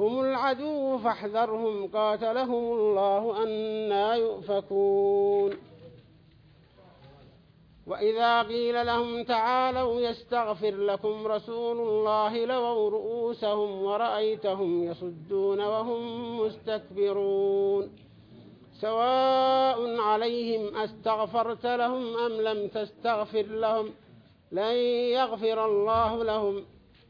هم العدو فاحذرهم قاتلهم الله أنا يؤفكون. وإذا قيل لهم تعالوا يستغفر لكم رسول الله لووا رؤوسهم ورأيتهم يصدون وهم مستكبرون. سواء عليهم أستغفرت لهم أم لم تستغفر لهم لن يغفر الله لهم.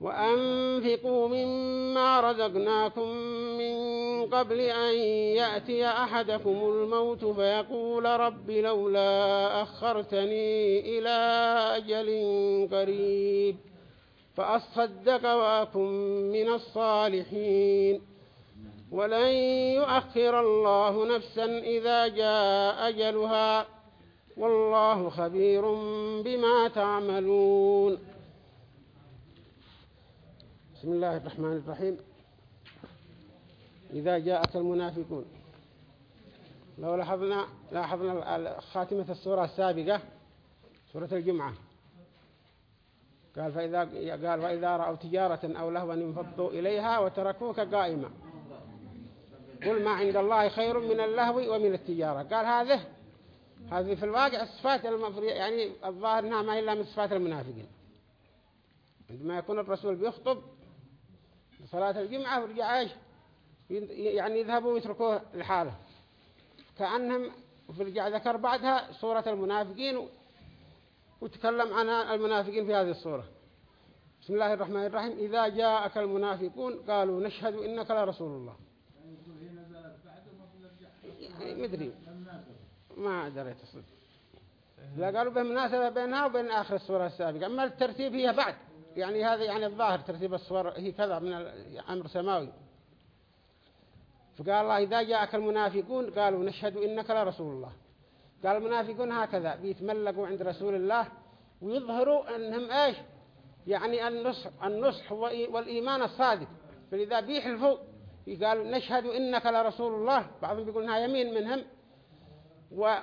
وأنفقوا مما رزقناكم من قبل أن يأتي أحدكم الموت فيقول رب لولا أخرتني إلى أجل قريب فأصدق وأكن من الصالحين. ولن يؤخر الله نفسا إذا جاء أجلها. والله خبير بما تعملون. بسم الله الرحمن الرحيم. إذا جاءك المنافقون. لو لاحظنا لاحظنا خاتمة السورة السابقة سورة الجمعة. قال فإذا قال وإذا رأوا تجارة أو لهوا انفضوا إليها وتركوك قائما. قل ما عند الله خير من اللهو ومن التجارة. قال هذه هذه في الواقع الصفات يعني الظاهر إنها ما إلا من صفات المنافقين. عندما يكون الرسول بيخطب صلاة الجمعة ورجع إيش يعني يذهبوا ويتركوه لحاله. كأنهم رجع ذكر بعدها صورة المنافقين وتكلم عن المنافقين في هذه الصورة. بسم الله الرحمن الرحيم. إذا جاءك المنافقون قالوا نشهد إنك لرسول الله. يعني مدري. ما دريت الصدق لا قالوا بمناسبة بينها وبين آخر الصورة السابقة. أما الترتيب هي بعد. يعني هذا يعني الظاهر ترتيب الصور هي كذا من أمر سماوي فقال الله إذا جاءك المنافقون قالوا نشهد إنك لرسول الله. قال المنافقون هكذا بيتملقوا عند رسول الله ويظهروا أنهم إيش؟ يعني النصح, النصح والإيمان الصادق. فلذا بيحلفوا قالوا نشهد إنك لرسول الله. بعضهم بيقول إنها يمين منهم. و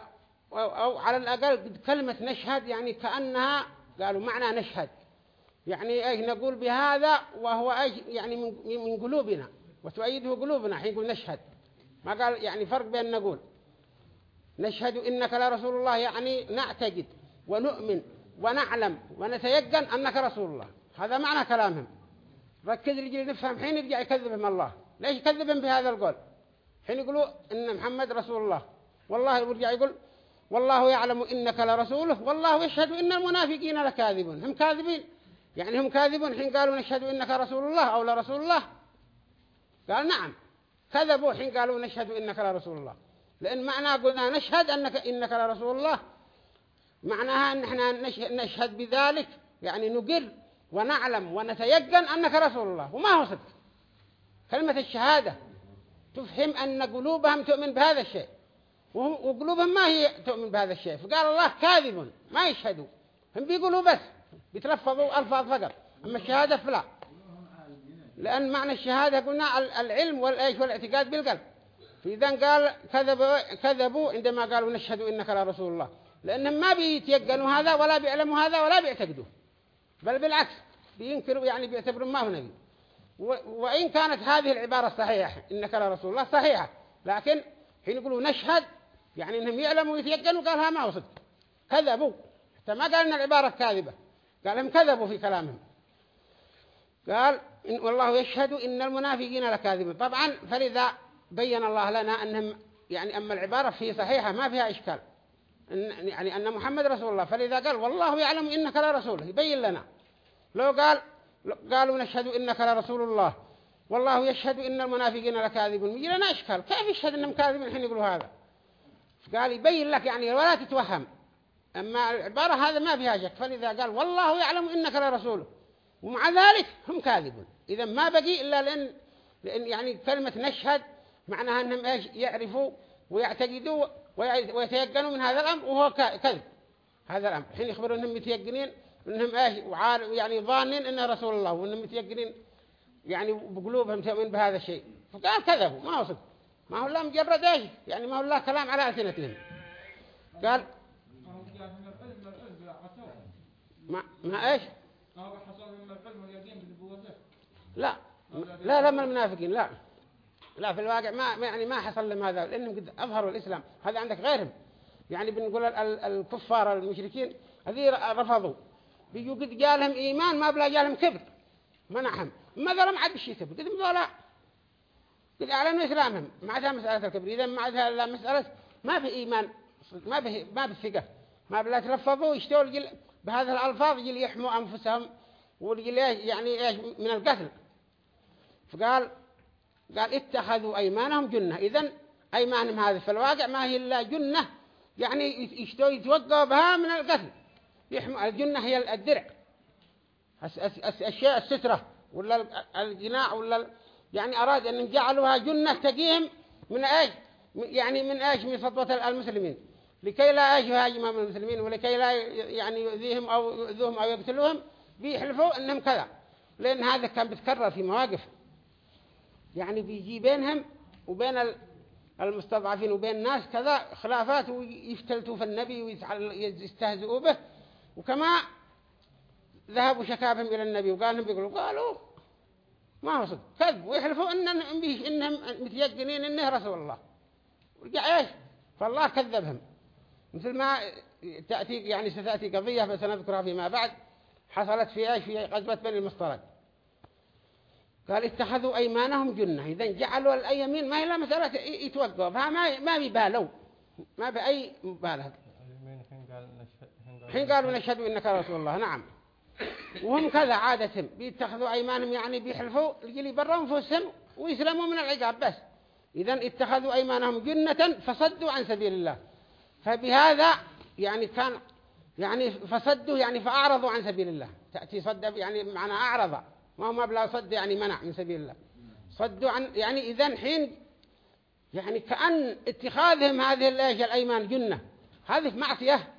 أو على الأقل كلمة نشهد يعني كأنها قالوا معنى نشهد يعني إيش نقول بهذا وهو إيش يعني من من قلوبنا وتؤيده قلوبنا حين يقول نشهد. ما قال يعني فرق بين نقول نشهد إنك لرسول الله يعني نعتقد ونؤمن ونعلم ونتيقن أنك رسول الله. هذا معنى كلامهم. ركز رجل نفهم حين يرجع يكذبهم الله. ليش يكذبهم بهذا القول؟ حين يقولوا إن محمد رسول الله. والله يرجع يقول والله يعلم إنك لرسوله والله يشهد إن المنافقين لكاذبون. هم كاذبين. يعني هم كاذبون حين قالوا نشهد إنك رسول الله أو لرسول الله. قال نعم كذبوا حين قالوا نشهد إنك لرسول الله. لأن معنى قلنا نشهد أنك إنك لرسول الله. معناها أن إحنا نشهد بذلك. يعني نقر ونعلم ونتيقن أنك رسول الله. وما هو صدق؟ كلمة الشهادة تفهم أن قلوبهم تؤمن بهذا الشيء. وقلوبهم ما هي تؤمن بهذا الشيء. فقال الله كاذب ما يشهدوا. هم بيقولوا بس. بيتلفظوا ألفاظ فقط. أما الشهادة فلا. لأن معنى الشهادة قلنا العلم والإيش والاعتقاد بالقلب. فإذا قال كذبوا, كذبوا عندما قالوا نشهد إنك لرسول الله. لأنهم ما بيتيقنوا هذا ولا بيعلموا هذا ولا بيعتقدوا. بل بالعكس بينكروا يعني بيعتبروا ما هو نبي. وإن كانت هذه العبارة صحيحة إنك لرسول الله صحيحة. لكن حين يقولوا نشهد يعني إنهم يعلموا ويتيقنوا قالها ما هو صدق كذبوا. حتى ما قال إن العبارة كاذبة. قال هم كذبوا في كلامهم؟ قال إن والله يشهد إن المنافقين لكاذبون. طبعا فلذا بين الله لنا أنهم يعني أما العبارة فيه صحيحة ما فيها إشكال. إن يعني أن محمد رسول الله فلذا قال والله يعلم إنك لرسوله. يبين لنا. لو قال قالوا نشهد إنك لرسول الله. والله يشهد إن المنافقين لكاذبون. يجي لنا إشكال. كيف يشهد إنهم كاذبين حين يقولوا هذا. قال يبين لك يعني ولا تتوهم. أما العبارة هذا ما فيها شك. فلذا قال والله يعلم إنك لرسوله. ومع ذلك هم كاذبون. إذا ما بقي إلا لأن, لأن يعني كلمة نشهد معناها أنهم إيش؟ يعرفوا ويعتقدوا ويتيقنوا من هذا الأمر وهو كذب. هذا الأمر. حين يخبروا أنهم متيقنين أنهم إيش؟ يعني ظانين أنه رسول الله وأنهم متيقنين يعني بقلوبهم تؤمن بهذا الشيء. فقال كذبوا ما هو صدق. ما هو الله مجرد إيش؟ يعني ما هو الله كلام على ألسنتهم. قال ما ما إيش؟ لا. لا لا من المنافقين لا. لا في الواقع ما يعني ما حصل لهم هذا لأنهم قد أظهروا الإسلام. هذا عندك غيرهم. يعني بنقول الكفار المشركين هذه رفضوا. بيجوا قد جالهم إيمان ما بلا جالهم كبر منعهم. ما ذا ما عاد بشي كبر قد لا قد أعلنوا إسلامهم. ما عادها مسألة الكبر إذا ما عادها لا مسألة ما في إيمان ما في ما بالثقة ما بلا تلفظوا يشتغل بهذه الألفاظ يجي يحموا أنفسهم ويجي يعني إيش من القتل. فقال قال اتخذوا أيمانهم جنة. إذن أيمانهم هذه في الواقع ما هي إلا جنة. يعني يشتوا يتوقعوا بها من القتل. يحموا الجنة هي الدرع. الشيء السترة ولا الجناع ولا يعني أراد أن جعلوها جنة تقيهم من إيش؟ يعني من إيش؟ من سطوة المسلمين. لكي لا إيش يهاجمهم المسلمين ولكي لا يعني يؤذيهم أو يؤذوهم أو يقتلوهم بيحلفوا أنهم كذا. لأن هذا كان بيتكرر في مواقف. يعني بيجي بينهم وبين المستضعفين وبين الناس كذا خلافات ويفتلتوا في النبي ويستهزئوا به. وكما ذهبوا شكابهم إلى النبي وقالهم بيقولوا قالوا ما هو صدق. كذب. ويحلفوا إنهم, إنهم متيقنين إنه رسول الله. ورجع إيش؟ فالله كذبهم. مثل ما تأتي يعني ستأتي قضية فسنذكرها فيما بعد. حصلت في إيش؟ في غزوة بني المصطلق قال اتخذوا أيمانهم جنة. إذا جعلوا الأيمين ما هي لا مسألة يتوقعوا فما ما بيبالوا. ما بأي مبالغة. حين قالوا نشهد إنك رسول الله. نعم. وهم كذا عادتهم بيتخذوا أيمانهم يعني بيحلفوا لجلي برا أنفسهم ويسلموا من العقاب بس. إذا اتخذوا أيمانهم جنة فصدوا عن سبيل الله. فبهذا يعني كان يعني فصدوا يعني فأعرضوا عن سبيل الله. تأتي صد يعني معنى أعرض. ما هو مبلغ صد يعني منع من سبيل الله. صدوا عن يعني إذا حين يعني كأن اتخاذهم هذه الأيمان جنة. هذه معصية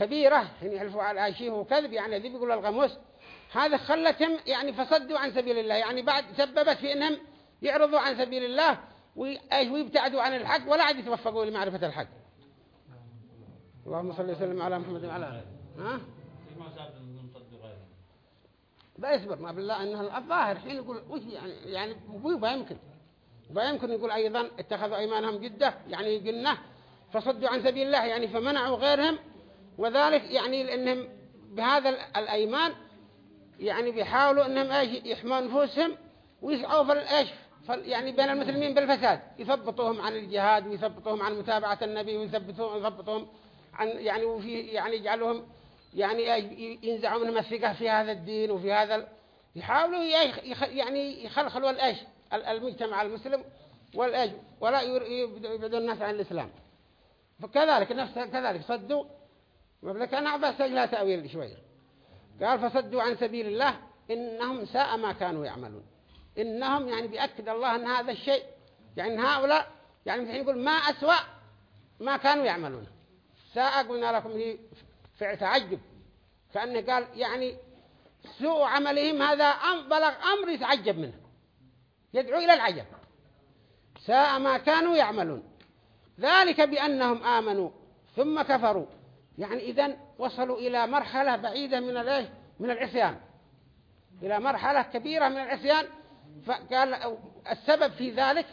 كبيرة. حين يحلفوا على شيء وكذب يعني ذي بيقول الغموس. هذا خلتهم يعني فصدوا عن سبيل الله. يعني بعد سببت في إنهم يعرضوا عن سبيل الله ويبتعدوا عن الحق ولا عاد يتوفقوا لمعرفة الحق. اللهم صل وسلم على محمد وعلى آله. ها؟ بيصبر ما بالله إنه الظاهر حين يقول وش يعني؟ يعني ما يمكن يمكن يقول أيضا اتخذوا أيمانهم جدة يعني جنه فصدوا عن سبيل الله يعني فمنعوا غيرهم وذلك يعني لأنهم بهذا الأيمان يعني بيحاولوا إنهم إيش؟ يحموا نفوسهم ويسعوا في الإيش؟ يعني بين المسلمين بالفساد. يثبطوهم عن الجهاد ويثبطوهم عن متابعة النبي ويثبطوهم يثبطوهم عن يعني وفي يعني يجعلوهم يعني ينزعوا منهم الثقة في هذا الدين وفي هذا يحاولوا يعني يخلخلوا الأيش؟ المجتمع المسلم والأيش؟ ولا يبعدوا الناس عن الإسلام. فكذلك نفس كذلك صدوا كان عباس لا تأويل شوية قال فصدوا عن سبيل الله إنهم ساء ما كانوا يعملون. إنهم يعني بيأكد الله أن هذا الشيء يعني هؤلاء يعني الحين يقول ما أسوأ ما كانوا يعملون. ساء قلنا لكم هي فعل تعجب. كأنه قال يعني سوء عملهم هذا بلغ أمر يتعجب منه. يدعو إلى العجب. ساء ما كانوا يعملون. ذلك بأنهم آمنوا ثم كفروا. يعني إذن وصلوا إلى مرحلة بعيدة من الإيه؟ من العصيان. إلى مرحلة كبيرة من العصيان. فقال السبب في ذلك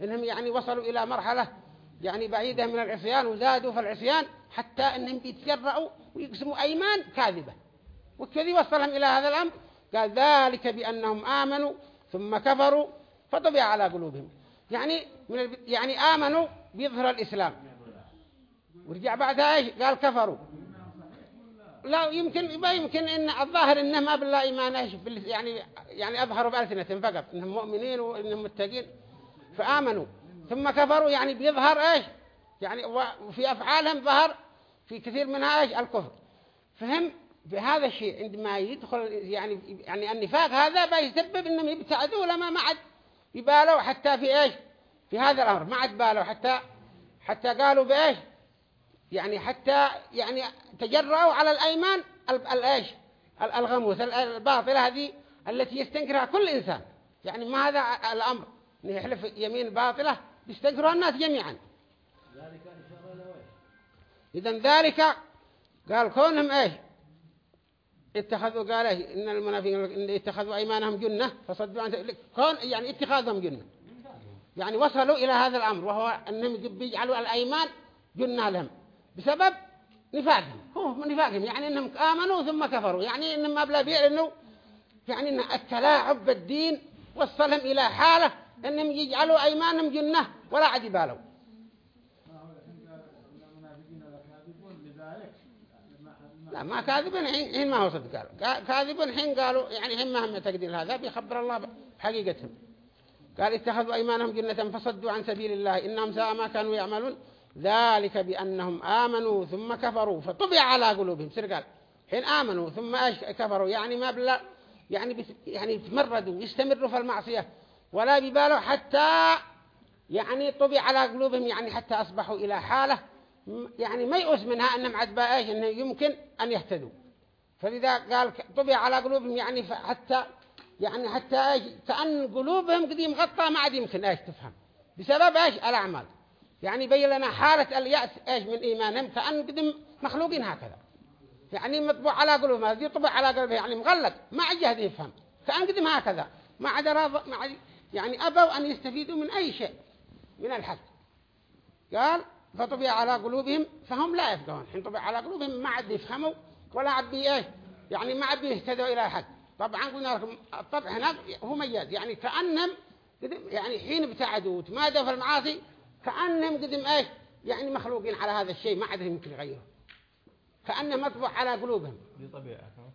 إنهم يعني وصلوا إلى مرحلة يعني بعيدة من العصيان وزادوا في العصيان حتى إنهم بيتجرأوا ويقسموا أيمان كاذبة. وكذي وصلهم إلى هذا الأمر. قال ذلك بأنهم آمنوا ثم كفروا فطبع على قلوبهم. يعني من يعني آمنوا بيظهر الإسلام. ورجع بعدها إيش؟ قال كفروا. لا يمكن ما يمكن إن الظاهر انهم ما بالله ايمان إيش؟ يعني يعني أظهروا بألسنتهم فقط. إنهم مؤمنين وإنهم متقين. فآمنوا. ثم كفروا يعني بيظهر إيش؟ يعني وفي أفعالهم ظهر في كثير منها إيش؟ الكفر. فهم بهذا الشيء عندما يدخل يعني يعني النفاق هذا بيسبب إنهم يبتعدوا لما ما عاد يبالوا حتى في إيش؟ في هذا الأمر. ما عاد بالوا حتى حتى قالوا بإيش؟ يعني حتى يعني تجرأوا على الأيمان الايش الغموس الباطله هذه التي يستنكرها كل إنسان. يعني ما هذا الأمر. انه يحلف يمين باطلة يستنكرها الناس جميعا. اذا ذلك قال كونهم إيش؟ اتخذوا قال إيه؟ إن المنافقين اتخذوا أيمانهم جنة فصدوا عن كون يعني اتخاذهم جنة. يعني وصلوا إلى هذا الأمر وهو أنهم بيجعلوا الأيمان جنة لهم. بسبب نفاقهم. هو نفاقهم. يعني إنهم آمنوا ثم كفروا. يعني إنهم ما بلا بيعلنوا يعني إن التلاعب بالدين وصلهم إلى حالة إنهم يجعلوا أيمانهم جنة ولا عاد يبالوا لا ما كاذبين حين ما هو صدق قالوا. كاذبين حين قالوا يعني هم ما هم تقدير هذا بيخبر الله بحقيقتهم قال اتخذوا أيمانهم جنة فصدوا عن سبيل الله. إنهم ساء ما كانوا يعملون. ذلك بأنهم آمنوا ثم كفروا فطبع على قلوبهم. سر قال حين آمنوا ثم كفروا يعني ما بلا يعني يعني يتمردوا يستمروا في المعصية. ولا ببالوا حتى يعني طبع على قلوبهم يعني حتى أصبحوا إلى حالة يعني ما يؤس منها أنهم عدباء إيش أنه يمكن أن يهتدوا. فلذا قال طبع على قلوبهم يعني حتى يعني حتى إيش كأن قلوبهم قد مغطى ما عاد يمكن إيش تفهم. بسبب إيش؟ الأعمال. يعني بين لنا حالة اليأس إيش من إيمانهم كأن قد مخلوقين هكذا. يعني مطبوع على قلوبهم هذه طبع على قلوبهم يعني مغلق ما عاد يهدي يفهم. كأن قدم هكذا. ما عاد ما عاد يعني أبوا أن يستفيدوا من أي شيء من الحق قال فطبع على قلوبهم فهم لا يفقهون. حين طبع على قلوبهم ما عاد يفهموا ولا عاد إيه يعني ما عاد يهتدوا إلى الحق طبعا قلنا لكم الطبع هنا هو مياد يعني كأنهم يعني حين ابتعدوا وتمادوا في المعاصي كأنهم قدم إيه يعني مخلوقين على هذا الشيء ما عاد يمكن يغيره. كأنه مطبوع على قلوبهم.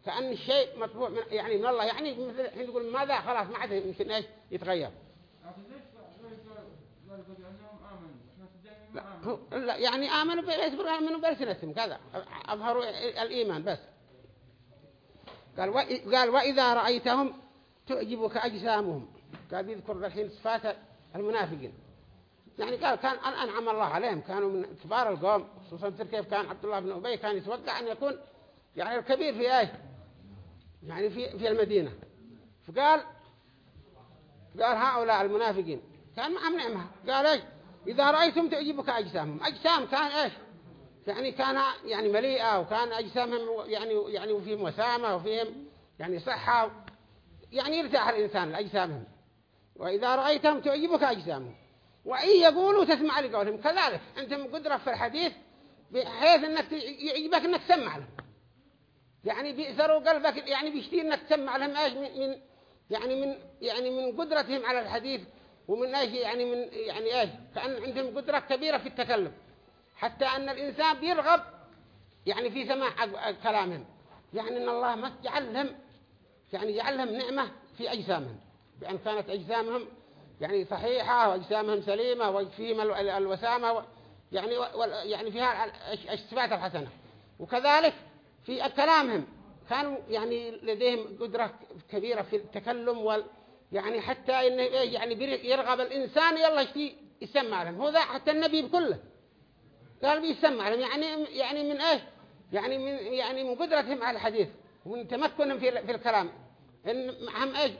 كأن الشيء مطبوع من يعني من الله. يعني مثل حين يقول ماذا؟ خلاص ما عاد يمكن إيش؟ يتغير. لا, لا يعني آمنوا بيصبروا آمنوا بألسنتهم. كذا. أظهروا الإيمان بس. قال قال وإذا رأيتهم تعجبك أجسامهم. قال بيذكر الحين صفات المنافقين. يعني قال كان أنعم الله عليهم. كانوا من كبار القوم خصوصا كيف كان عبد الله بن أبي كان يتوقع أن يكون يعني الكبير في أي يعني في في المدينة. فقال قال هؤلاء المنافقين كان معهم نعمة قال إيش إذا رأيتم تعجبك أجسامهم. أجسام كان إيش يعني كان يعني مليئة وكان أجسامهم يعني يعني وفيهم وسامة وفيهم يعني صحة يعني يرتاح الإنسان لأجسامهم. وإذا رأيتهم تعجبك أجسامهم. وإن يقولوا تسمع لقولهم. كذلك أنتم قدرة في الحديث بحيث أنك يعجبك أنك تسمع لهم. يعني بيأثروا قلبك يعني بيشتي أنك تسمع لهم إيش من يعني من يعني من قدرتهم على الحديث ومن إيش يعني من يعني إيش كأن عندهم قدرة كبيرة في التكلم. حتى أن الإنسان بيرغب يعني في سماع كلامهم. يعني أن الله ما جعلهم يعني جعلهم نعمة في أجسامهم. بأن كانت أجسامهم يعني صحيحة وأجسامهم سليمة وفيهم الوسامة يعني يعني فيها الصفات الحسنة. وكذلك في كلامهم كانوا يعني لديهم قدرة كبيرة في التكلم وال يعني حتى إنه يعني يرغب الإنسان يلا يشتي يسمع لهم. هو ذا حتى النبي بكله. قال بيسمع لهم. يعني يعني من إيش؟ يعني من يعني من قدرتهم على الحديث ومن تمكنهم في في الكلام. إن معهم إيش؟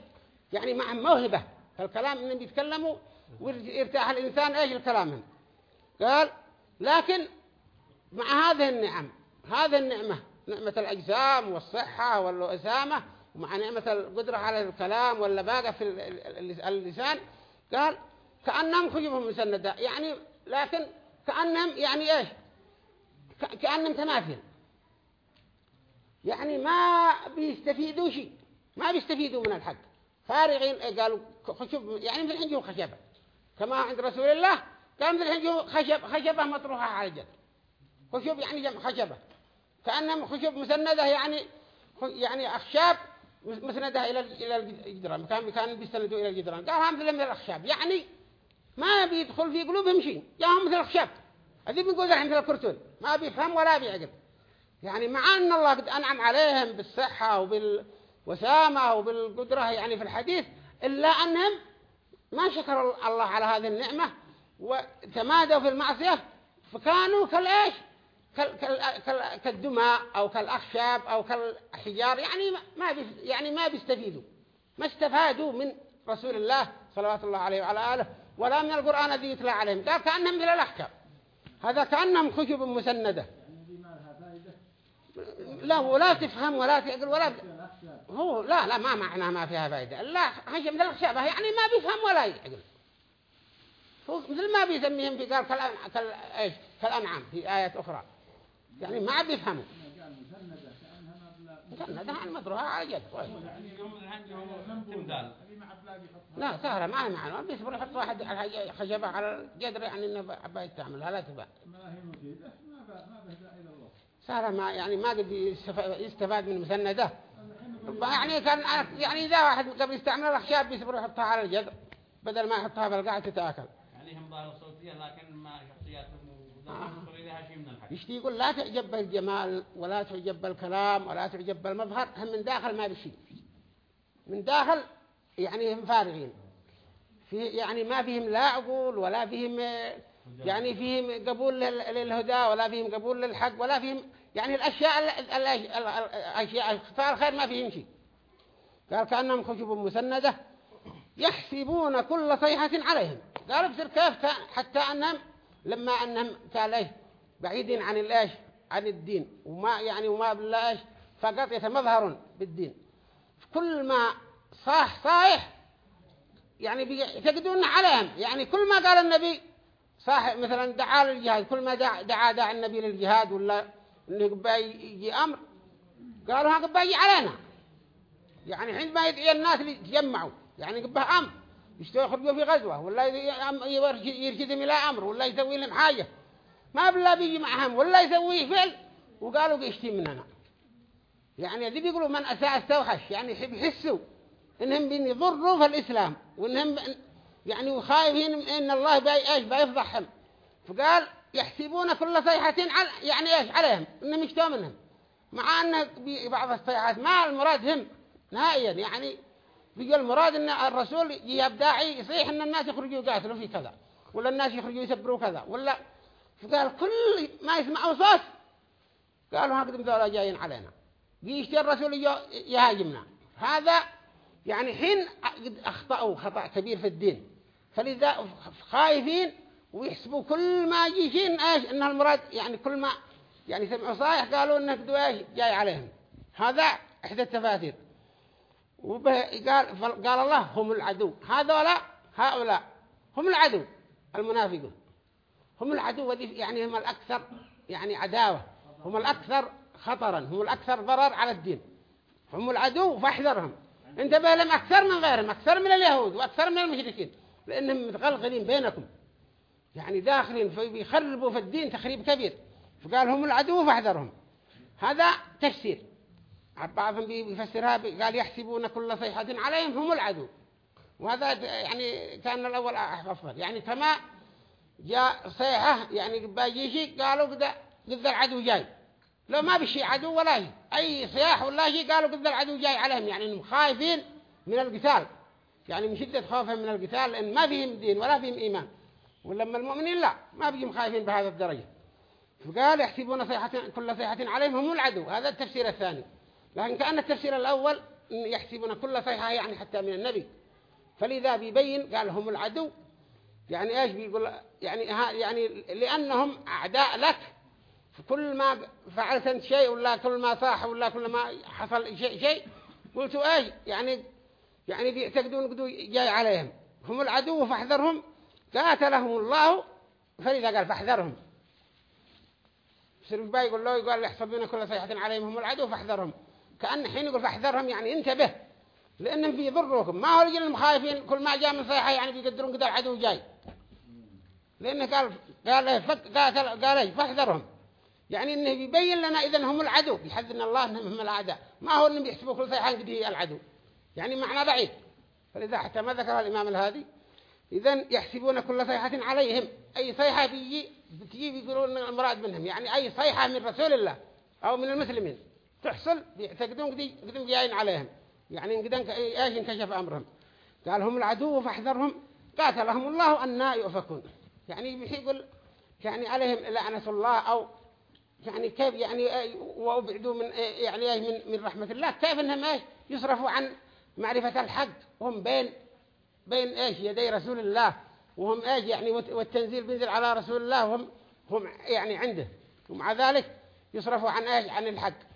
يعني معهم موهبة. في الكلام إنهم بيتكلموا ويرتاح الإنسان إيش؟ الكلام قال لكن مع هذه النعم هذه النعمة نعمة الأجسام والصحة والأسامة ومع نعمة القدرة على الكلام واللباقة في اللسان. قال كأنهم خجبهم مسندة يعني لكن كأنهم يعني إيش؟ كأنهم تماثل. يعني ما بيستفيدوا شيء ما بيستفيدوا من الحق. فارغين قالوا خشب يعني مثل الحين خشبة. كما عند رسول الله كان مثل الحين خشب خشبة مطروحة على الجد خشب يعني جمع خشبة. كأنهم خشب مسندة يعني يعني أخشاب مسندة إلى إلى الجدران كان كان بيستندوا إلى الجدران. قال هم مثل الأخشاب يعني ما بيدخل في قلوبهم شيء جاهم مثل الأخشاب. هذي بنقول الحين مثل الكرتون ما بيفهم ولا بيعقل. يعني مع أن الله قد أنعم عليهم بالصحة وبالوسامة وبالقدرة يعني في الحديث إلا أنهم ما شكروا الله على هذه النعمة وتمادوا في المعصية فكانوا كالإيش؟ كالدماء أو كالأخشاب أو كالحجار يعني ما يعني ما بيستفيدوا. ما استفادوا من رسول الله صلوات الله عليه وعلى آله ولا من القرآن الذي يتلى عليهم. قال كأنهم مثل الأحكام. هذا كأنهم خشب مسندة. لا ولا تفهم ولا تعقل ولا هو لا لا ما معناه ما فيها فائدة. لا خشب مثل الأخشاب يعني ما بيفهم ولا يعقل مثل ما بيسميهم في قال كالأنعام في آية أخرى. يعني ما بيفهموا مسندة عن مدروها على جد لا سهلة ما هي معنى. بيصبر يحط واحد خشبة على الجدر يعني إنه عباية تعمل لا تبع سهلة ما يعني ما قد يستفاد من مسندة. يعني كان يعني إذا واحد قبل يستعمل الأخشاب بيصبر يحطها على الجدر بدل ما يحطها بالقاع تتآكل. يعني هم ظاهر صوتية لكن ما شخصياتهم يشتي يقول لا تعجب بالجمال ولا تعجب بالكلام ولا تعجب بالمظهر هم من داخل ما بشيء. من داخل يعني هم فارغين. في يعني ما فيهم لا عقول ولا فيهم يعني فيهم قبول للهدى ولا فيهم قبول للحق ولا فيهم يعني الأشياء الأشياء اختار الخير ما فيهم شيء. قال كأنهم خشب مسندة يحسبون كل صيحة عليهم. قال بصير كيف حتى أنهم لما أنهم قال إيه بعيدين عن الإيش؟ عن الدين. وما يعني وما بالله إيش؟ فقط يتمظهرون بالدين. كل ما صاح صايح يعني يعتقدون عليهم. يعني كل ما قال النبي صاح مثلا دعا للجهاد كل ما دعا دعا, دعا النبي للجهاد ولا إنه يجي أمر قالوا ها قبا يجي علينا. يعني عندما يدعي الناس يتجمعوا يعني قبا أمر. يشتغل يخرجوا في غزوة ولا يرشدهم إلى أمر ولا يسوي لهم حاجة. ما بلا بيجي معهم ولا يسوي فعل. وقالوا بيشتي مننا يعني هذي بيقولوا من أساء استوحش يعني يحب يحسوا إنهم بيضروا في الإسلام وإنهم يعني وخايفين إن الله باي إيش بيفضحهم. فقال يحسبون كل صيحة على يعني إيش عليهم؟ إنهم يشتوا منهم. مع أن بعض الصيحات ما المراد هم نهائيا يعني بيقول المراد إن الرسول يجيب داعي يصيح إن الناس يخرجوا يقاتلوا في كذا ولا الناس يخرجوا يسبروا كذا ولا فقال كل ما يسمعوا صوت قالوا هكذا ذولا جايين علينا. يشتي الرسول يهاجمنا. هذا يعني حين أخطأوا خطأ كبير في الدين. فلذا خايفين ويحسبوا كل ما يجين إيش؟ ان المراد يعني كل ما يعني سمعوا صايح قالوا إنك إيش جاي عليهم. هذا إحدى التفاسير. قال قال الله هم العدو. هذولا هؤلاء هم العدو المنافقون. هم العدو يعني هم الأكثر يعني عداوة. هم الأكثر خطرا. هم الأكثر ضرر على الدين. هم العدو فاحذرهم. انتبه لهم أكثر من غيرهم. أكثر من اليهود وأكثر من المشركين. لأنهم متغلغلين بينكم. يعني داخلين فيخربوا في الدين تخريب كبير. فقال هم العدو فاحذرهم. هذا تفسير. بعضهم بيفسرها قال يحسبون كل صيحة عليهم هم العدو. وهذا يعني كان الأول أفضل. يعني كما جاء صيحة يعني باجيشي قالوا قد العدو جاي. لو ما بشي عدو ولا شيء أي صياح ولا شيء قالوا قد العدو جاي عليهم. يعني إنهم خايفين من القتال. يعني من شدة خوفهم من القتال لأن ما فيهم دين ولا فيهم إيمان. ولما المؤمنين لا. ما بيجوا خايفين بهذا الدرجة. فقال يحسبون صيحة كل صيحة عليهم هم العدو. هذا التفسير الثاني. لكن كأن التفسير الأول يحسبون كل صيحة يعني حتى من النبي. فلذا بيبين قال هم العدو. يعني إيش بيقول؟ يعني ها يعني لأنهم أعداء لك. كل ما فعلت أنت شيء ولا كل ما صاح ولا كل ما حصل شيء شيء قلتوا إيش؟ يعني يعني بيعتقدون قدو جاي عليهم. هم العدو فاحذرهم. قاتلهم الله فلذا قال فاحذرهم. يصير باي يقول له يقول يحسبون كل صيحة عليهم هم العدو فاحذرهم. كأن حين يقول فاحذرهم يعني انتبه. لأنهم بيضروكم ما هو رجل المخايفين كل ما جاء من صيحة يعني بيقدرون قدر العدو جاي. لأنه قال قال له فك قال له فاحذرهم. يعني إنه بيبين لنا اذا هم العدو. بيحذرنا الله إنهم هم الأعداء. ما هو انهم بيحسبوا كل صيحة قد هي العدو. يعني معنى ضعيف. فلذا حتى ما ذكر الإمام الهادي اذا يحسبون كل صيحة عليهم. أي صيحة بيجي بتجي بيقولون المراد منهم. يعني أي صيحة من رسول الله أو من المسلمين. تحصل بيعتقدون قد قد جايين عليهم. يعني قد إيش انكشف أمرهم. قال هم العدو فاحذرهم. قاتلهم الله أن يؤفكون. يعني بيقول يعني عليهم لعنة الله أو يعني كيف يعني وأبعدوا من يعني إيش من من رحمة الله. كيف إنهم إيش يصرفوا عن معرفة الحق. وهم بين بين إيش؟ يدي رسول الله. وهم إيش يعني والتنزيل بينزل على رسول الله. وهم هم يعني عنده. ومع ذلك يصرفوا عن إيش؟ عن الحق.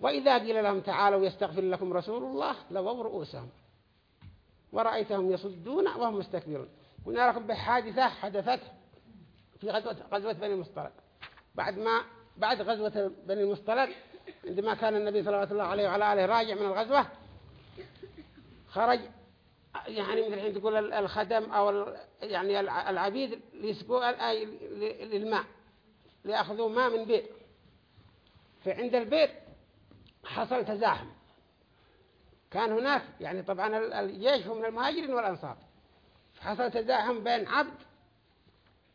وإذا قيل لهم تعالوا يستغفر لكم رسول الله لووا رؤوسهم ورأيتهم يصدون وهم مستكبرون. قلنا لكم بحادثة حدثت في غزوة, غزوة بني المصطلق. بعد ما بعد غزوة بني المصطلق عندما كان النبي صلى الله عليه وعلى آله راجع من الغزوة خرج يعني مثل الحين تقول الخدم أو يعني العبيد ليسقوا للماء ليأخذوا ماء من بئر فعند البئر حصل تزاحم. كان هناك يعني طبعا الجيش هم من المهاجرين والأنصار. حصل تزاحم بين عبد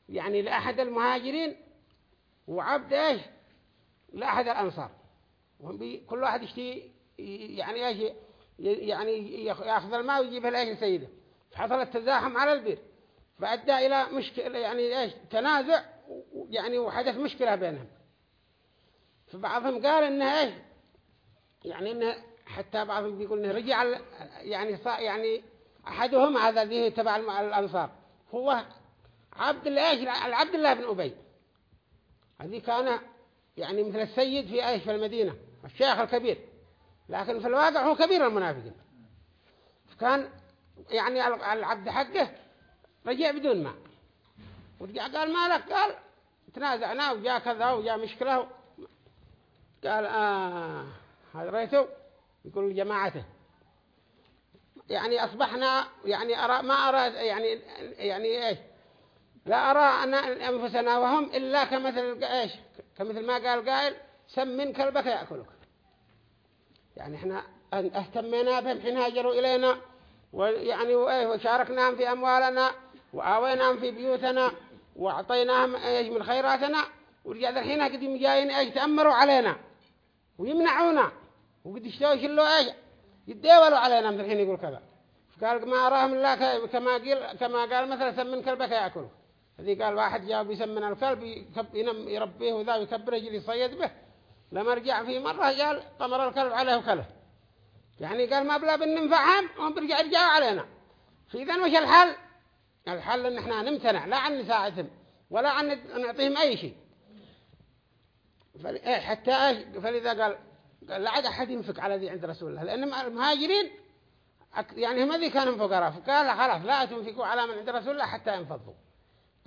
يعني لأحد المهاجرين وعبد إيش؟ لأحد الأنصار. وهم كل واحد يشتي يعني إيش يعني يأخذ الماء ويجيبه لإيش لسيده حصل التزاحم على البير. فأدى إلى مشكلة يعني إيش؟ تنازع يعني وحدث مشكلة بينهم. فبعضهم قال انه إيش؟ يعني إنه حتى بعضهم بيقول إنه رجع يعني يعني أحدهم هذا ذي تبع الأنصار. هو عبد الله العبد الله بن أبي. هذه كان يعني مثل السيد في إيش؟ في المدينة. الشيخ الكبير. لكن في الواقع هو كبير المنافقين. كان يعني العبد حقه رجع بدون ماء. ورجع قال مالك قال تنازعنا وجاء كذا وجاء مشكلة قال آه. هذا رأيته يقول لجماعته يعني أصبحنا يعني أرى ما أرى يعني يعني إيش؟ لا أرى أن أنفسنا وهم إلا كمثل إيش؟ كمثل ما قال قائل سم من كلبك يأكلك. يعني إحنا اهتمينا بهم حين هاجروا إلينا ويعني وشاركناهم في أموالنا وآويناهم في بيوتنا وأعطيناهم إيش؟ من خيراتنا ورجع الحين قد جايين إيش؟ تأمروا علينا ويمنعونا. وقد يشتوا يشلوا إيش؟ يتداولوا علينا مثل الحين يقول كذا. قال ما أراهم الله كما قال كما قال مثلا سمن كلبك يأكل هذه قال واحد جاء بيسمن الكلب ينم يربيه وذا يكبره يجي يصيد به. لما رجع في مرة قال طمر الكلب عليه وكله. يعني قال ما بلا بننفعهم وهم برجع يرجعوا علينا. فإذا وش الحل؟ الحل إن إحنا نمتنع لا عن نساعدهم ولا عن نعطيهم أي شيء. حتى فلذا قال قال لا عاد أحد ينفق على ذي عند رسول الله لأن المهاجرين يعني هم ذي كانوا فقراء فقال خلاص لا تنفقوا على من عند رسول الله حتى ينفضوا.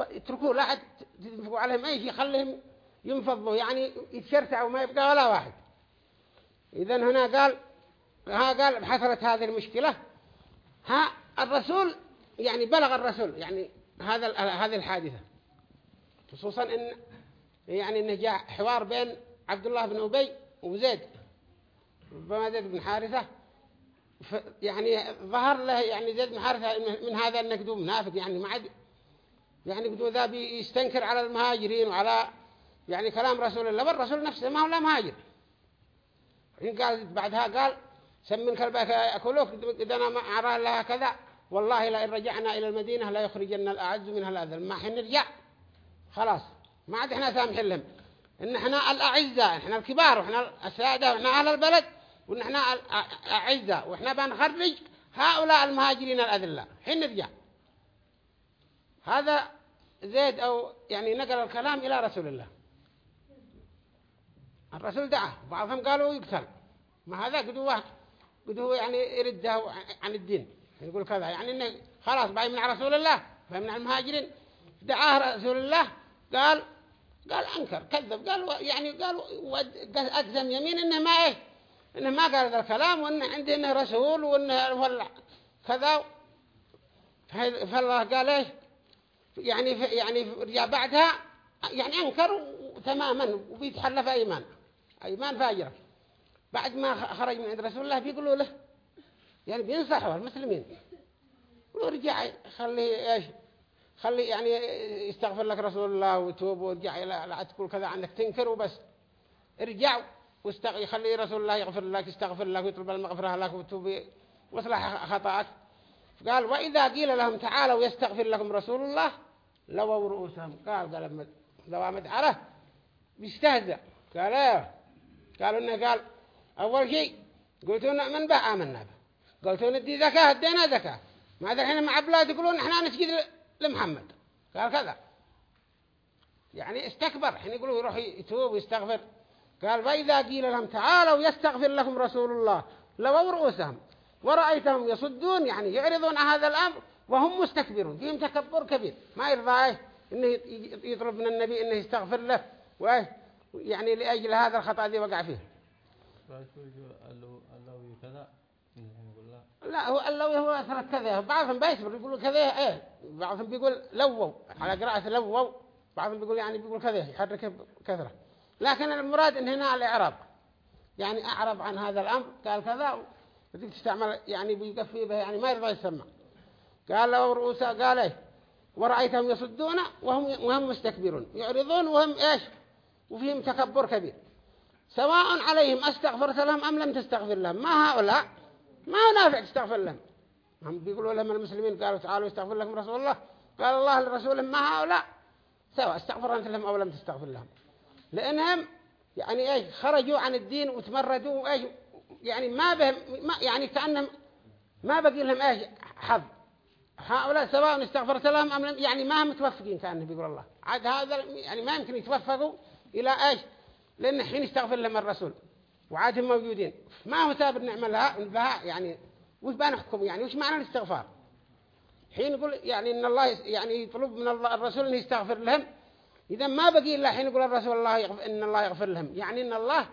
اتركوا لا عاد تنفقوا عليهم أي شيء خليهم ينفضوا يعني يتشرتعوا ما يبقى ولا واحد. اذا هنا قال ها قال حصلت هذه المشكلة ها الرسول يعني بلغ الرسول يعني هذا هذه الحادثة. خصوصا إن يعني إنه جاء حوار بين عبد الله بن أبي وزيد. ربما زيد بن حارثة. يعني ظهر له يعني زيد بن حارثة من هذا انك دو منافق يعني ما عاد يعني بدو ذا بيستنكر على المهاجرين وعلى يعني كلام رسول الله والرسول نفسه ما هو لا مهاجر. إن قال بعدها قال سمن كلبك يأكلوك قد أنا ما أرى لها كذا والله لئن رجعنا إلى المدينة لا يخرجن الأعز منها الأذل ما حين نرجع. خلاص. ما عاد إحنا سامح لهم. إن إحنا الأعزة إحنا الكبار وإحنا السادة وإحنا أهل البلد. وان إحنا الأعزة وإحنا بنخرج هؤلاء المهاجرين الأذلاء حين نرجع. هذا زيد أو يعني نقل الكلام إلى رسول الله. الرسول دعا. بعضهم قالوا يقتل. ما هذا؟ قد هو قد هو يعني يرده عن الدين. يقول كذا. يعني إنه خلاص باي من رسول الله فمن المهاجرين. دعاه رسول الله. قال قال أنكر كذب. قال يعني قال أجزم يمين إنه ما إيه إنه ما قال هذا الكلام وإنه عنده إنه رسول وإنه كذا. فالله قال إيه يعني يعني بعدها يعني أنكر تماما وبيتحلف أيمان. أيمان فاجرة. بعد ما خرج من عند رسول الله بيقولوا له يعني بينصحوا المسلمين. ورجع خليه إيش؟ خلي يعني يستغفر لك رسول الله وتوب ورجع لا تقول كذا عنك تنكر وبس. ارجع واستغ يخلي رسول الله يغفر لك يستغفر لك ويطلب المغفرة لك وتوب واصلح خطأك. قال وإذا قيل لهم تعالوا يستغفر لكم رسول الله لووا رؤوسهم. قال قال دوامد على بيستهزأ قال إيه؟ قالوا إنه قال أول شيء قلتوا نؤمن به آمنا به. قلتوا ندي زكاة ادينا زكاة. ما الحين مع بلاد يقولون إحنا نسجد لمحمد. قال كذا. يعني استكبر. حين يقولوا يروح يتوب ويستغفر. قال فإذا قيل لهم تعالوا يستغفر لكم رسول الله. لو رؤوسهم ورأيتهم يصدون يعني يعرضون هذا الأمر وهم مستكبرون. فيهم تكبر كبير. ما يرضى إيه؟ إنه يطلب من النبي إنه يستغفر له. وإيه؟ يعني لأجل هذا الخطأ الذي وقع فيه. لا هو اللوي هو أثر كذا. بعضهم بيصبر يقولوا كذا إيه؟ بعضهم بيقول لووا على قراءة لووا بعضهم بيقول يعني بيقول كذا يحرك كثرة. لكن المراد إن هنا الإعراب. يعني أعرب عن هذا الأمر قال كذا تستعمل يعني بيقفي به يعني ما يرضى يسمع. قال له رؤوسا قال إيه؟ ورأيتهم يصدون وهم وهم مستكبرون. يعرضون وهم إيش؟ وفيهم تكبر كبير. سواء عليهم أستغفرت لهم أم لم تستغفر لهم. ما هؤلاء؟ ما نافع تستغفر لهم. هم بيقولوا لهم المسلمين قالوا تعالوا استغفر لكم رسول الله. قال الله لرسوله ما هؤلاء؟ سواء استغفر أنت لهم أو لم تستغفر لهم. لأنهم يعني إيش خرجوا عن الدين وتمردوا إيش يعني ما بهم ما يعني كأنهم ما بقي لهم إيش حظ. هؤلاء سواء استغفرت لهم أم يعني ما هم متوفقين كأنه بيقول الله. عاد هذا يعني ما يمكن يتوفقوا إلى إيش؟ لأن حين يستغفر لهم الرسول. وعادهم موجودين. ما هو سابر نعمل لها؟ يعني وش بنحكم يعني وش معنى الاستغفار؟ حين يقول يعني إن الله يعني يطلب من الله الرسول أن يستغفر لهم إذا ما بقي إلا حين يقول الرسول الله يغفر إن الله يغفر لهم. يعني إن الله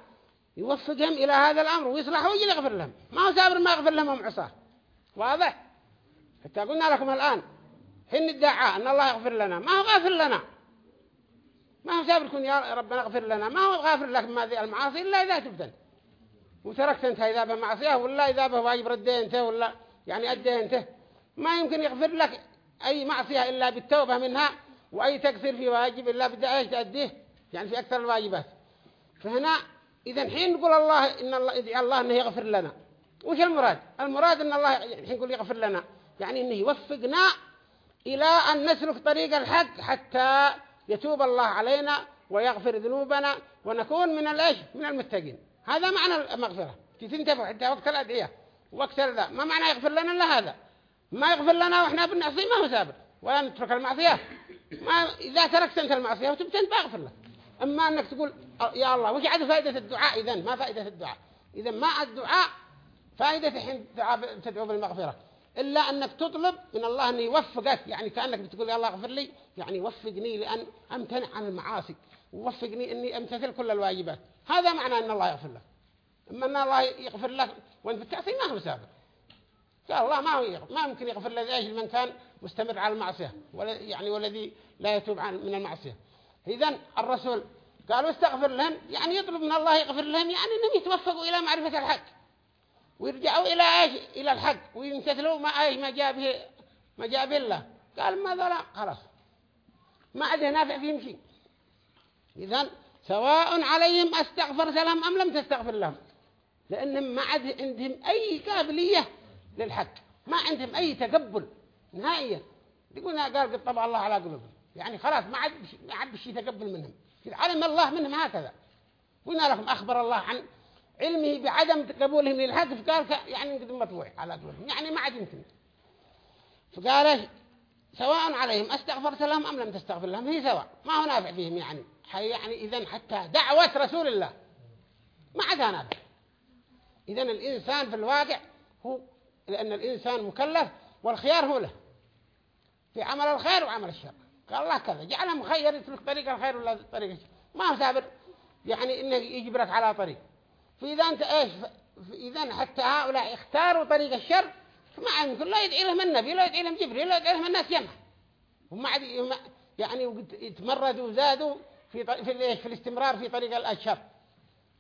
يوفقهم إلى هذا الأمر ويصلحوا ويجي يغفر لهم. ما هو سابر ما يغفر لهم هم عصاة. واضح؟ حتى قلنا لكم الآن حين ادعى أن الله يغفر لنا ما هو غافر لنا؟ ما هو سابر يكون يا ربنا اغفر لنا؟ ما هو غافر لك ما ذي المعاصي إلا إذا تبتل وتركت أنت إذا بمعصية ولا إذا به واجب ردي أنت ولا يعني أدي أنت. ما يمكن يغفر لك أي معصية إلا بالتوبة منها وأي تكثر في واجب إلا بدأ تأديه؟ يعني في أكثر الواجبات. فهنا إذا حين نقول الله إن الله يدعي الله أنه يغفر لنا وش المراد؟ المراد أن الله حين يقول يغفر لنا يعني أنه يوفقنا إلى أن نسلك طريق الحق حتى يتوب الله علينا ويغفر ذنوبنا ونكون من الإيش؟ من المتقين. هذا معنى المغفرة. تنتبه حتى وقت الأدعية وقت ذا ما معنى يغفر لنا إلا هذا؟ ما يغفر لنا وإحنا بنعصي ما هو سابر ولا نترك المعصية. ما إذا تركت أنت المعصية وتبتنت بأغفر لك. أما أنك تقول يا الله وش عاد فائدة الدعاء إذن؟ ما فائدة الدعاء. إذا ما الدعاء فائدة حين تدعو بالمغفرة. إلا أنك تطلب من الله أن يوفقك يعني كأنك بتقول يا الله اغفر لي. يعني وفقني لأن أمتنع عن المعاصي. ووفقني أني أمتثل كل الواجبات. هذا معنى أن الله يغفر لك. أما أن الله يغفر لك وأنت بتعصي ما هو سابق. قال الله ما. ما ممكن يغفر إيش من كان مستمر على المعصية ولا يعني والذي لا يتوب عن من المعصية. إذن الرسول قالوا استغفر لهم يعني يطلب من الله يغفر لهم يعني أنهم يتوفقوا إلى معرفة الحق ويرجعوا إلى إيش؟ إلى الحق ويمتثلوا ما إيش ما جاء به ما جاء به الله. قال ماذا لا؟ خلاص. ما عاد نافع فيهم شيء إذن سواء عليهم أستغفر لهم أم لم تستغفر لهم لأنهم ما عاد عندهم أي قابلية للحق. ما عندهم أي تقبل نهائيا. يقولنا قال قد طبع الله على قلوبهم. يعني خلاص ما عاد ما عاد شيء تقبل منهم. علم الله منهم هكذا. قلنا لكم أخبر الله عن علمه بعدم قبولهم للحق. فقال يعني قد مطبوع على قلوبهم. يعني ما عاد يمكن. فقال سواء عليهم أستغفرت لهم أم لم تستغفر لهم. هي سواء. ما هو نافع فيهم يعني. يعني إذن حتى دعوة رسول الله. ما عادها نافع. إذن الإنسان في الواقع هو لأن الإنسان مكلف والخيار هو له. في عمل الخير وعمل الشر. قال الله كذا. جعله مخير يسلك طريق الخير ولا طريق الشر. ما سابر يعني إنه يجبرك على طريق. فإذا أنت إيش؟ إذا حتى هؤلاء اختاروا طريق الشر فما يمكن لا يدعي لهم النبي لا يدعي لهم جبريل لا يدعي لهم الناس جمع وما يعني يتمردوا وزادوا في في في الاستمرار في طريق الشر.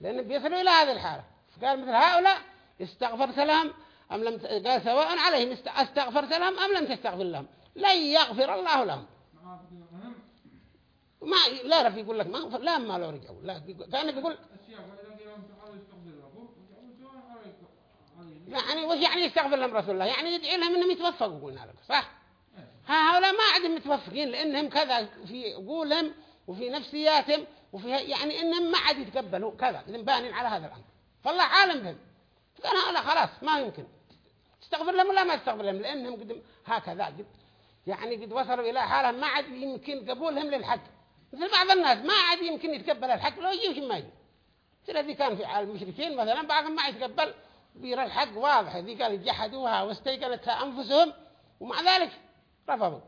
لأن بيصلوا إلى هذه الحالة. فقال مثل هؤلاء استغفرت لهم أم لم قال سواء عليهم أستغفرت لهم أم لم تستغفر لهم. لن يغفر الله لهم. ما لا رف يقول لك ما لا ما لو رجعوا لا كان بيقول يعني وش يعني يستغفر لهم رسول الله؟ يعني يدعي لهم إنهم يتوفقوا قلنا لك صح؟ ها هؤلاء ما عندهم متوفقين لأنهم كذا في قولهم وفي نفسياتهم وفي يعني إنهم ما عاد يتقبلوا كذا إذن بانين على هذا الأمر. فالله عالم بهم. قال هؤلاء خلاص ما يمكن. تستغفر لهم ولا ما تستغفر لهم لأنهم قد هكذا قد يعني قد وصلوا إلى حالة ما عاد يمكن قبولهم للحق. مثل بعض الناس ما عاد يمكن يتقبل الحق لو يجي ما يجي؟ الذي كان في المشركين مثلا بعضهم ما يتقبل بير الحق واضح. ذي قال جحدوها واستيقنتها أنفسهم ومع ذلك رفضوا.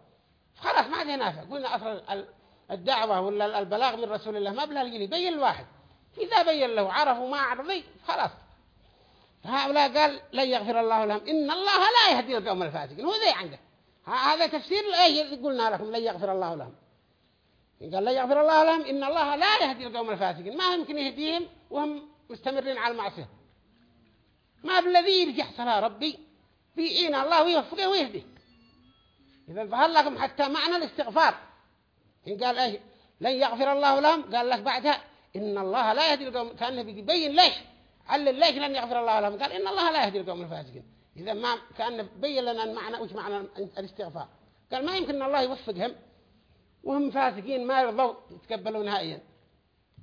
خلاص ما عاد نافع قلنا أصلا الدعوة ولا البلاغ من رسول الله ما بلا بين الواحد. إذا بين له عرفوا ما عرضي خلاص. هؤلاء قال لن يغفر الله لهم. إن الله لا يهدي القوم الفاسقين. هو ذي عنده. هذا تفسير الآية قلنا لكم؟ لن يغفر الله لهم. قال لن يغفر الله لهم إن الله لا يهدي القوم الفاسقين. ما يمكن يهديهم؟ وهم مستمرين على المعصية. ما بالذي يرجع صلاة ربي بيعين الله ويوفقه ويهديه إذا ظهر لكم حتى معنى الاستغفار؟ إن قال إيه؟ لن يغفر الله لهم. قال لك بعدها إن الله لا يهدي القوم. كأنه بيبين ليش؟ علل ليش لن يغفر الله لهم؟ قال إن الله لا يهدي القوم الفاسقين. إذا ما كأنه بين لنا المعنى وش معنى الاستغفار؟ قال ما يمكن الله يوفقهم وهم فاسقين ما يرضوا يتقبلوا نهائيا.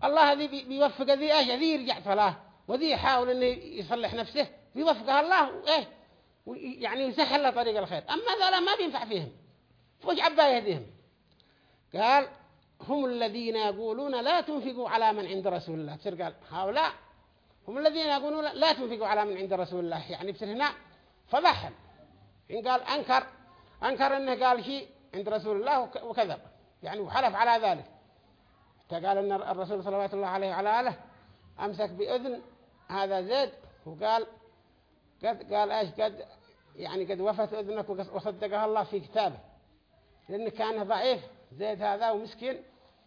الله هذي بيوفق ذي إيش؟ ذي يرجع صلاة. وذي يحاول إنه يصلح نفسه. بيوفقها الله إيه يعني يسهل له طريق الخير. أما ذولا ما بينفع فيهم. فوش عبا يهديهم؟ قال هم الذين يقولون لا تنفقوا على من عند رسول الله. قال هؤلاء هم الذين يقولون لا تنفقوا على من عند رسول الله. يعني بصير هنا فضحل. إن قال أنكر أنكر أنه قال شيء عند رسول الله وكذب. يعني وحلف على ذلك. قال أن الرسول صلى الله عليه وعلى آله أمسك بأذن هذا زيد وقال قد قال إيش قد يعني قد وفت أذنك وصدقها الله في كتابه. لأن كان ضعيف زيد هذا ومسكين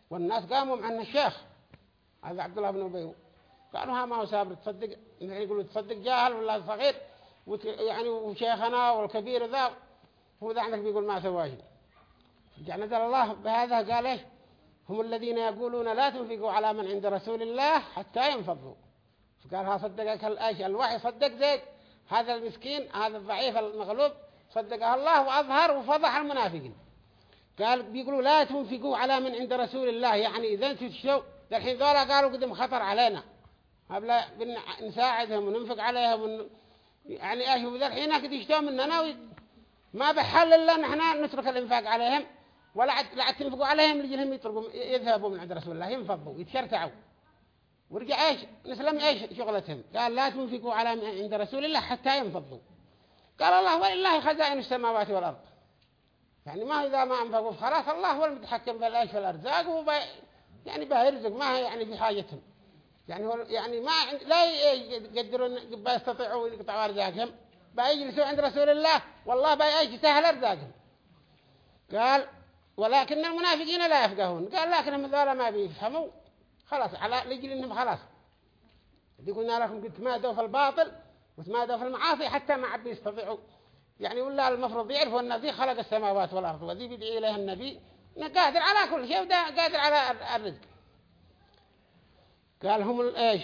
والناس قاموا مع الشيخ هذا عبد الله بن أبي قالوا ها ما هو سابر تصدق يقولوا تصدق جاهل ولا صغير يعني وشيخنا والكبير ذا هو ذا عندك بيقول ما سوى شيء. الله بهذا قال إيش؟ هم الذين يقولون لا تنفقوا على من عند رسول الله حتى ينفضوا. فقال ها صدقك إيش؟ الوحي صدق زيد هذا المسكين هذا الضعيف المغلوب صدقه الله وأظهر وفضح المنافقين. قال بيقولوا لا تنفقوا على من عند رسول الله يعني إذا أنتوا تشتوا الحين ذولا قالوا قدم خطر علينا. قبل نساعدهم وننفق عليهم ون... يعني إيش وذا الحين قد يشتوا مننا؟ و... ما بحل إلا نحن نترك الإنفاق عليهم ولا عد لا تنفقوا عليهم لجلهم يطرقوا يذهبوا من عند رسول الله ينفضوا يتشرتعوا. ورجع إيش؟ نسلم إيش شغلتهم؟ قال لا تنفقوا على عند رسول الله حتى ينفضوا. قال الله ولله خزائن السماوات والأرض. يعني ما إذا ما أنفقوا خلاص الله هو المتحكم في الايش والأرزاق وب يعني بيرزق ما يعني في حاجتهم. يعني هو يعني ما لا يقدرون يستطيعوا يقطعوا ارزاقهم بيجلسوا عند رسول الله والله بيجي سهل ارزاقهم قال ولكن المنافقين لا يفقهون. قال لكنهم ذولا ما بيفهموا. خلاص على لجل إنهم خلاص. دي قلنا لكم قد تمادوا في الباطل وتمادوا في المعاصي حتى ما عاد يستطيعوا. يعني ولا المفروض يعرفوا أن ذي خلق السماوات والأرض وذي بدعي إليه النبي قادر على كل شيء وده قادر على الرزق. قال هم إيش؟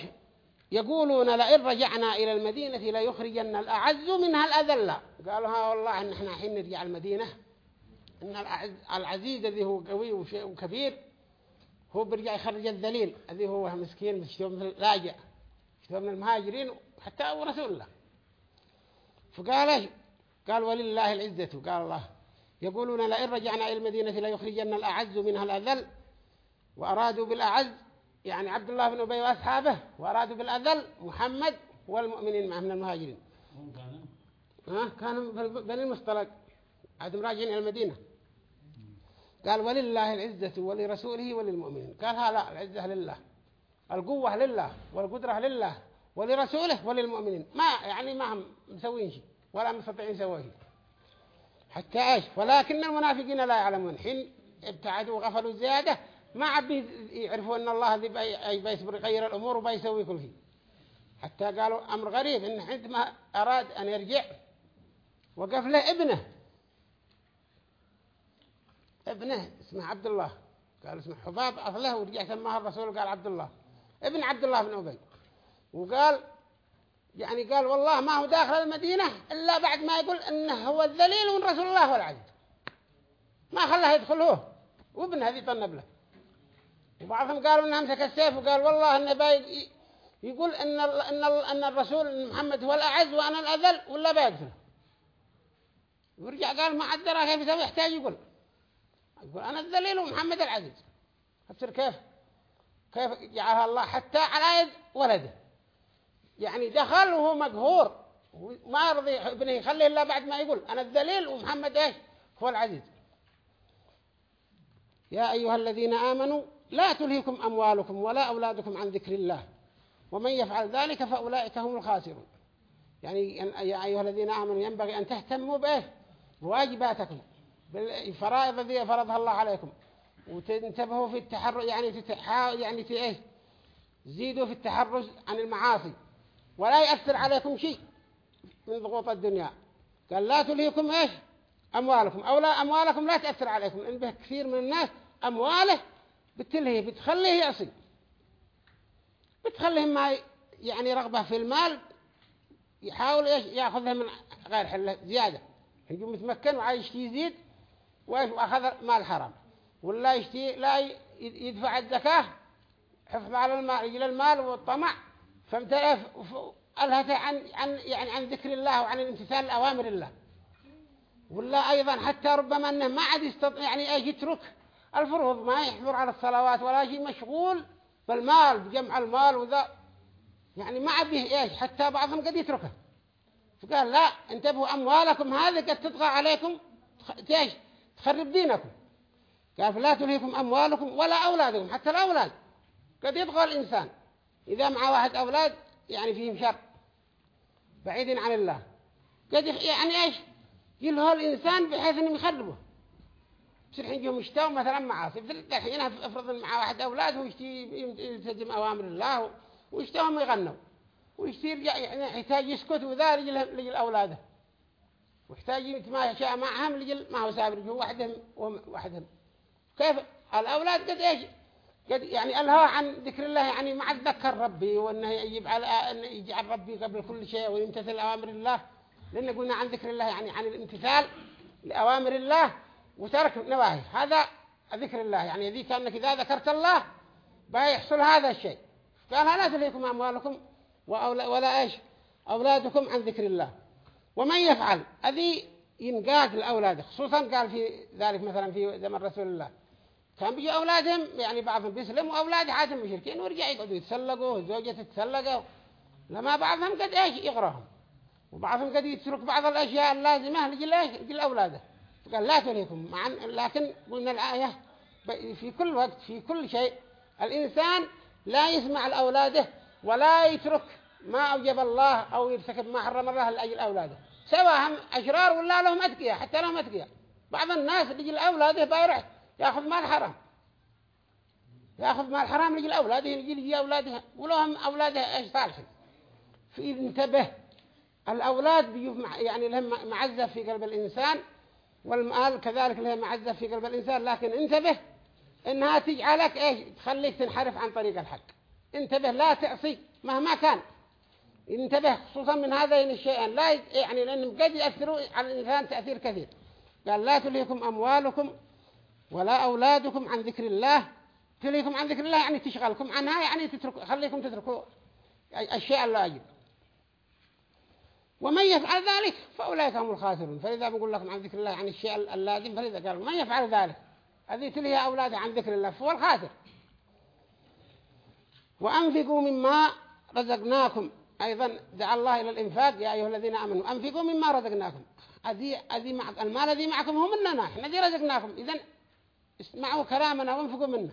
يقولون لئن رجعنا إلى المدينة ليخرجن الأعز منها الأذل. قالوا ها والله إن إحنا حين نرجع المدينة. إن العزيز الذي هو قوي وكبير هو بيرجع يخرج الذليل. الذي هو مسكين مشتوى مثل لاجئ مشتوى من المهاجرين حتى أبو رسول الله. فقال قال ولله العزة. قال الله. يقولون لئن رجعنا إلى المدينة ليخرجن الأعز منها الأذل. وأرادوا بالأعز يعني عبد الله بن أبي وأصحابه وأرادوا بالأذل محمد والمؤمنين معه من المهاجرين. ها؟ كانوا بني المصطلق. عادهم راجعين إلى المدينة. قال ولله العزة ولرسوله وللمؤمنين. قال ها لا العزة لله. القوة لله والقدرة لله ولرسوله وللمؤمنين. ما يعني ما هم مسوين شيء ولا مستطيعين يسووا شيء. حتى إيش؟ ولكن المنافقين لا يعلمون. حين ابتعدوا وغفلوا زيادة ما عبي يعرفوا إن الله ذي بي- بيصبر يغير الأمور وبيسوي كل شيء. حتى قالوا أمر غريب إن عندما أراد أن يرجع. وقف له ابنه. ابنه اسمه عبد الله. قال اسمه حباب أصله ورجع سماه الرسول قال عبد الله. ابن عبد الله بن أبي. وقال يعني قال والله ما هو داخل المدينة إلا بعد ما يقول إنه هو الذليل من رسول الله والعزيز. ما خلاه يدخل هو وابن هذه طنب له. وبعضهم قالوا إنه مسك السيف وقال والله باي يقول إن ال إن الرسول محمد هو الأعز وأنا الأذل ولا بيقتله ورجع قال ما عاد درى كيف يسوي؟ يحتاج يقول. يقول أنا الذليل ومحمد العزيز. أفسر كيف؟ كيف جعلها الله حتى على يد ولده. يعني دخل وهو مقهور ما يرضي ابنه يخليه إلا بعد ما يقول أنا الذليل ومحمد إيش؟ هو العزيز. يا أيها الذين آمنوا لا تلهكم أموالكم ولا أولادكم عن ذكر الله. ومن يفعل ذلك فأولئك هم الخاسرون. يعني يا أيها الذين آمنوا ينبغي أن تهتموا بإيه بواجباتكم بالفرائض التي فرضها الله عليكم. وتنتبهوا في التحرز يعني تتحا يعني إيه؟ زيدوا في التحرز عن المعاصي. ولا يأثر عليكم شيء من ضغوط الدنيا. قال لا تلهيكم إيش؟ أموالكم. أو لا أموالكم لا تأثر عليكم. لأن به كثير من الناس أمواله بتلهي بتخليه يعصي بتخليه ما يعني رغبة في المال يحاول يأخذها من غير حله زيادة. يجي متمكن وعايش يزيد وأخذ مال حرام. ولا يشتي لا يدفع الزكاة حفظ على المال رجل المال والطمع. فامتلف ألهته عن عن يعني عن ذكر الله وعن الامتثال لأوامر الله. ولا أيضا حتى ربما أنه ما عاد يستطيع يعني إيش يترك الفروض ما يحضر على الصلوات ولا شيء مشغول بالمال بجمع المال وذا. يعني ما عاد إيش حتى بعضهم قد يتركه. فقال لا انتبهوا أموالكم هذه قد تطغى عليكم إيش تخرب دينكم. قال فلا تلهيكم أموالكم ولا أولادكم حتى الأولاد. قد يطغى الإنسان. إذا مع واحد أولاد يعني فيهم شر. بعيد عن الله. قد يعني إيش يلهى الإنسان بحيث أنهم يخربه. بصير حين يوم يشتوا مثلا معاصي الحين افرض مع واحد أولاد ويشتي يلتزم أوامر الله ويشتهم يغنوا. ويصير يعني يحتاج يسكت وذا لجل أولاده. ويحتاج ما شاء معهم لجل ما هو سابر هو وحدهم وحدهم كيف؟ الأولاد قد إيش؟ قد يعني الهوى عن ذكر الله يعني ما ذكر ربي وأنه يجب على أن يجعل ربي قبل كل شيء ويمتثل أوامر الله. لأن قلنا عن ذكر الله يعني عن الامتثال لأوامر الله. وترك نواهي هذا ذكر الله. يعني ذي كأنك إذا ذكرت الله بيحصل هذا الشيء. قال لا تليكم أموالكم ولا إيش؟ أولادكم عن ذكر الله. ومن يفعل؟ هذه ينقاد الأولاد خصوصا قال في ذلك مثلا في زمن رسول الله. كان بيجوا أولادهم يعني بعضهم بيسلموا أولاد حاتم مشركين ورجع يقعدوا يتسلقوا زوجة تتسلقوا. لما بعضهم قد إيش؟ يغرهم. وبعضهم قد يترك بعض الأشياء اللازمة لجل لجل أولاده فقال لا تليكم مع لكن قلنا الآية في كل وقت في كل شيء. الإنسان لا يسمع لأولاده ولا يترك ما أوجب الله أو يرتكب ما حرم الله لأجل أولاده سواهم أشرار ولا لهم أتقياء حتى لهم أتقياء بعض الناس لجل أولاده بايرح يأخذ مال حرام. يأخذ مال حرام لجل أولاده لجل أولاده ولهم أولاده إيش صالحين في انتبه الأولاد يعني لهم معزة في قلب الإنسان والمآل كذلك لهم معزة في قلب الإنسان لكن انتبه إنها تجعلك إيش؟ تخليك تنحرف عن طريق الحق. انتبه لا تعصي مهما كان. انتبه خصوصا من هذين الشيئين. لا يعني لأنهم قد يأثروا على الإنسان تأثير كثير. قال لا تلهكم أموالكم ولا أولادكم عن ذكر الله. تلهكم عن ذكر الله يعني تشغلكم عنها يعني تتركوا خليكم تتركوا الشيء اللاجب ومن يفعل ذلك فأولئك هم الخاسرون. فإذا بقول لكم عن ذكر الله عن الشيء اللازم فلذا قال من يفعل ذلك؟ هذه تلهي أولاده عن ذكر الله فهو الخاسر. وأنفقوا مما رزقناكم. أيضا دعا الله إلى الإنفاق. يا أيها الذين آمنوا أنفقوا مما رزقناكم. أذي أذي مع المال الذي معكم هو مننا إحنا ذي رزقناكم. إذن اسمعوا كلامنا وانفقوا منه.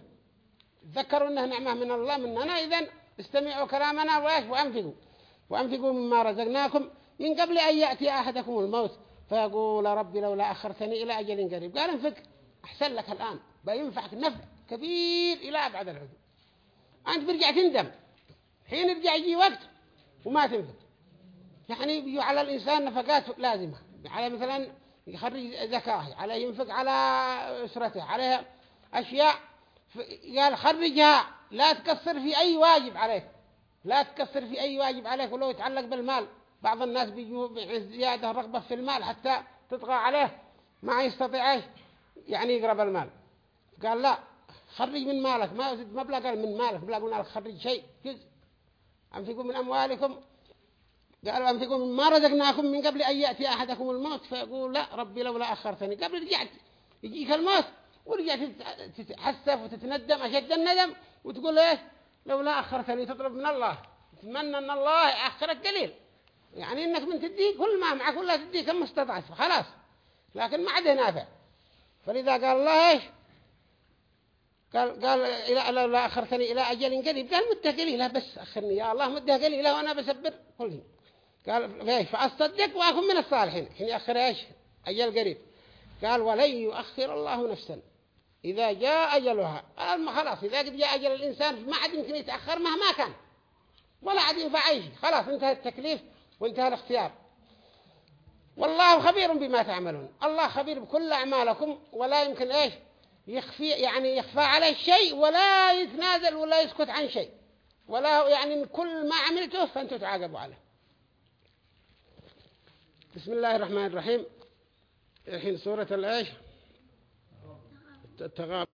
تذكروا أنه نعمة من الله مننا. إذن استمعوا كلامنا وإيش؟ وأنفقوا. وأنفقوا مما رزقناكم. من قبل أن يأتي أحدكم الموت فيقول ربي لولا أخرتني إلى أجل قريب. قال انفق أحسن لك الآن. بينفعك نفع كبير إلى أبعد الحدود. أنت برجع تندم. حين يرجع يجي وقت وما تنفق يعني بيجوا على الإنسان نفقات لازمة. على مثلا يخرج زكاة على ينفق على أسرته عليها أشياء. قال خرجها لا تكسر في أي واجب عليك. لا تكسر في أي واجب عليك ولو يتعلق بالمال. بعض الناس بيجوا زيادة رغبة في المال حتى تطغى عليه ما يستطيع يعني يقرب المال. قال لا خرج من مالك ما ما بلا قال من مالك بلا قلنا لك خرج شيء جزء. أنفقوا من أموالكم. قالوا أنفقوا مما رزقناكم من قبل أن يأتي أحدكم الموت. فيقول لا ربي لولا أخرتني. قبل رجعت يجيك الموت ورجعت تتحسف وتتندم أشد الندم. وتقول إيه لولا أخرتني تطلب من الله. تتمنى أن الله يأخرك قليل. يعني إنك من تديك كل ما معك ولا تديك كم استطعت خلاص. لكن ما عاد نافع. فلذا قال الله إيش؟ قال قال إلى لولا أخرتني إلى أجل قريب. قال مدة قليلة بس أخرني. يا الله مدة قليلة وأنا بسبر كل قال إيش؟ فأصدق وأكون من الصالحين. حين يأخر إيش؟ أجل قريب. قال ولن يؤخر الله نفسا. إذا جاء أجلها. خلاص إذا قد جاء أجل الإنسان ما عاد يمكن يتأخر مهما كان. ولا عاد ينفع أي خلاص انتهى التكليف. وانتهى الاختيار. والله خبير بما تعملون. الله خبير بكل أعمالكم ولا يمكن إيش؟ يخفي يعني يخفى عليه شيء ولا يتنازل ولا يسكت عن شيء. ولا يعني كل ما عملته فأنتم تعاقبوا عليه. بسم الله الرحمن الرحيم. الحين سورة الإيش التغاب